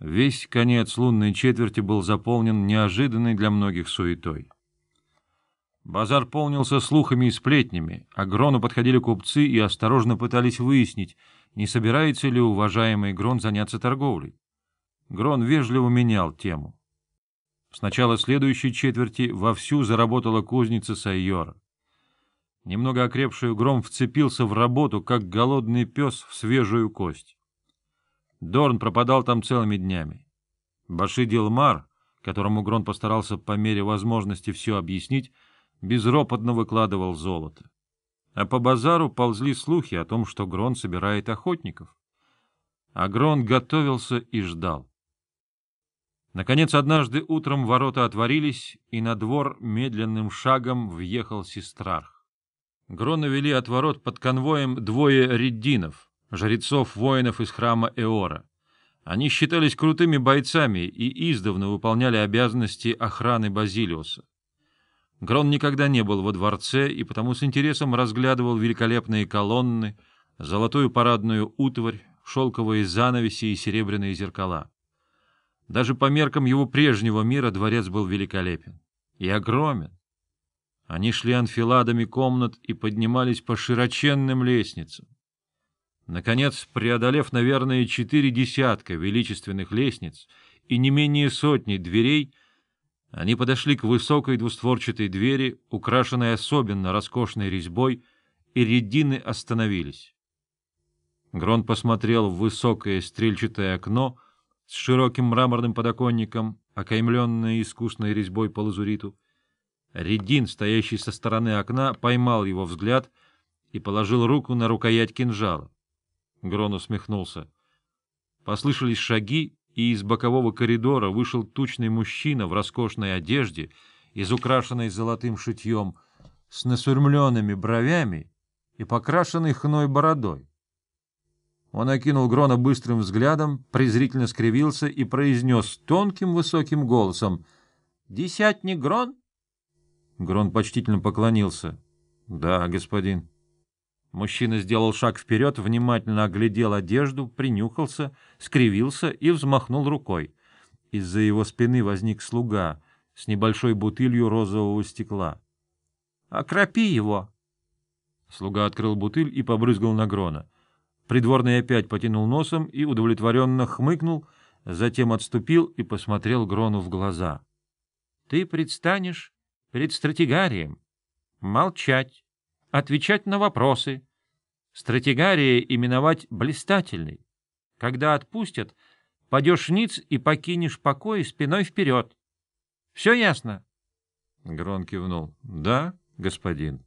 Весь конец лунной четверти был заполнен неожиданной для многих суетой. Базар полнился слухами и сплетнями, а Грону подходили купцы и осторожно пытались выяснить, не собирается ли уважаемый Грон заняться торговлей. Грон вежливо менял тему. С начала следующей четверти вовсю заработала кузница Сайора. Немного окрепший Гром вцепился в работу, как голодный пес в свежую кость. Дорн пропадал там целыми днями. Баши Дилмар, которому Грон постарался по мере возможности все объяснить, безропотно выкладывал золото. А по базару ползли слухи о том, что Грон собирает охотников. А Грон готовился и ждал. Наконец, однажды утром ворота отворились, и на двор медленным шагом въехал сестрарх. Грона вели от ворот под конвоем двое реддинов, жрецов-воинов из храма Эора. Они считались крутыми бойцами и издавна выполняли обязанности охраны Базилиуса. Грон никогда не был во дворце и потому с интересом разглядывал великолепные колонны, золотую парадную утварь, шелковые занавеси и серебряные зеркала. Даже по меркам его прежнего мира дворец был великолепен и огромен. Они шли анфиладами комнат и поднимались по широченным лестницам. Наконец, преодолев, наверное, четыре десятка величественных лестниц и не менее сотни дверей, они подошли к высокой двустворчатой двери, украшенной особенно роскошной резьбой, и редины остановились. Грон посмотрел в высокое стрельчатое окно с широким мраморным подоконником, окаймленное искусной резьбой по лазуриту. Редин, стоящий со стороны окна, поймал его взгляд и положил руку на рукоять кинжала. Грон усмехнулся. Послышались шаги, и из бокового коридора вышел тучный мужчина в роскошной одежде, изукрашенной золотым шитьем, с насурмленными бровями и покрашенной хной бородой. Он окинул Грона быстрым взглядом, презрительно скривился и произнес тонким высоким голосом «Десятник Грон?» Грон почтительно поклонился. «Да, господин». Мужчина сделал шаг вперед, внимательно оглядел одежду, принюхался, скривился и взмахнул рукой. Из-за его спины возник слуга с небольшой бутылью розового стекла. — Окропи его! Слуга открыл бутыль и побрызгал на Грона. Придворный опять потянул носом и удовлетворенно хмыкнул, затем отступил и посмотрел Грону в глаза. — Ты предстанешь перед стратегарием. Молчать отвечать на вопросы. Стратегария именовать блистательной. Когда отпустят, падешь ниц и покинешь покой спиной вперед. Все ясно? Грон кивнул. — Да, господин.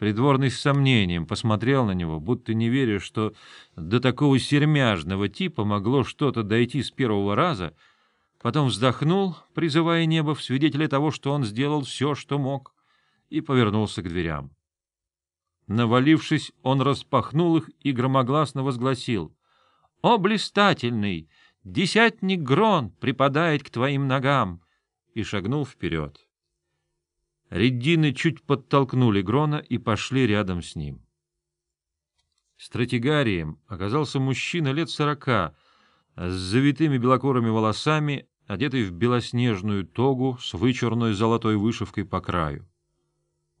Придворный с сомнением посмотрел на него, будто не веря, что до такого сермяжного типа могло что-то дойти с первого раза, потом вздохнул, призывая небо в свидетеля того, что он сделал все, что мог, и повернулся к дверям. Навалившись, он распахнул их и громогласно возгласил. — О, блистательный! Десятник Грон припадает к твоим ногам! И шагнул вперед. Реддины чуть подтолкнули Грона и пошли рядом с ним. Стратегарием оказался мужчина лет сорока, с завитыми белокурыми волосами, одетый в белоснежную тогу с вычурной золотой вышивкой по краю.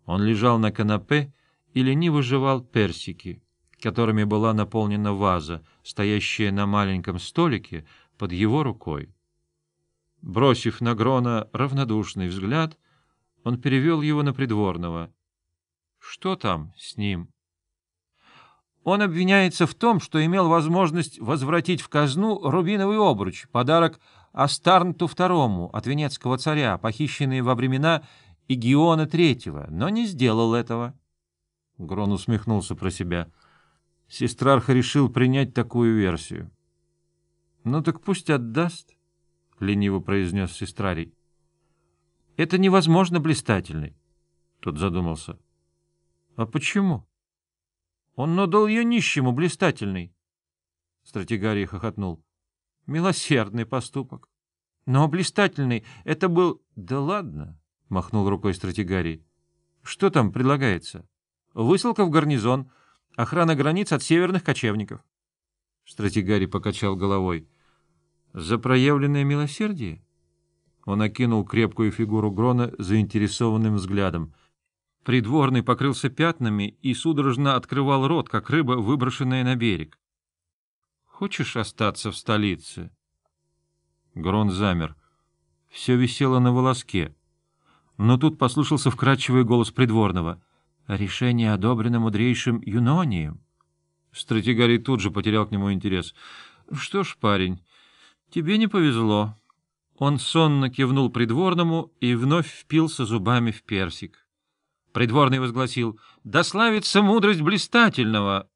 Он лежал на канапе и лениво жевал персики, которыми была наполнена ваза, стоящая на маленьком столике под его рукой. Бросив на Грона равнодушный взгляд, он перевел его на придворного. — Что там с ним? Он обвиняется в том, что имел возможность возвратить в казну рубиновый обруч, подарок Астарнту II от венецкого царя, похищенный во времена Игиона III, но не сделал этого. Грон усмехнулся про себя. Сестрарха решил принять такую версию. — Ну так пусть отдаст, — лениво произнес сестрарий. — Это невозможно, блистательный. Тот задумался. — А почему? — Он надал ее нищему, блистательный. Стратегарий хохотнул. — Милосердный поступок. — Но блистательный, это был... — Да ладно, — махнул рукой стратегарий. — Что там предлагается? — Высылка в гарнизон. Охрана границ от северных кочевников. Стратегарий покачал головой. За проявленное милосердие? Он окинул крепкую фигуру Грона заинтересованным взглядом. Придворный покрылся пятнами и судорожно открывал рот, как рыба, выброшенная на берег. — Хочешь остаться в столице? Грон замер. Все висело на волоске. Но тут послышался вкрадчивый голос придворного. «Решение одобрено мудрейшим Юнонием». Стратегарий тут же потерял к нему интерес. «Что ж, парень, тебе не повезло». Он сонно кивнул придворному и вновь впился зубами в персик. Придворный возгласил «Да славится мудрость блистательного!»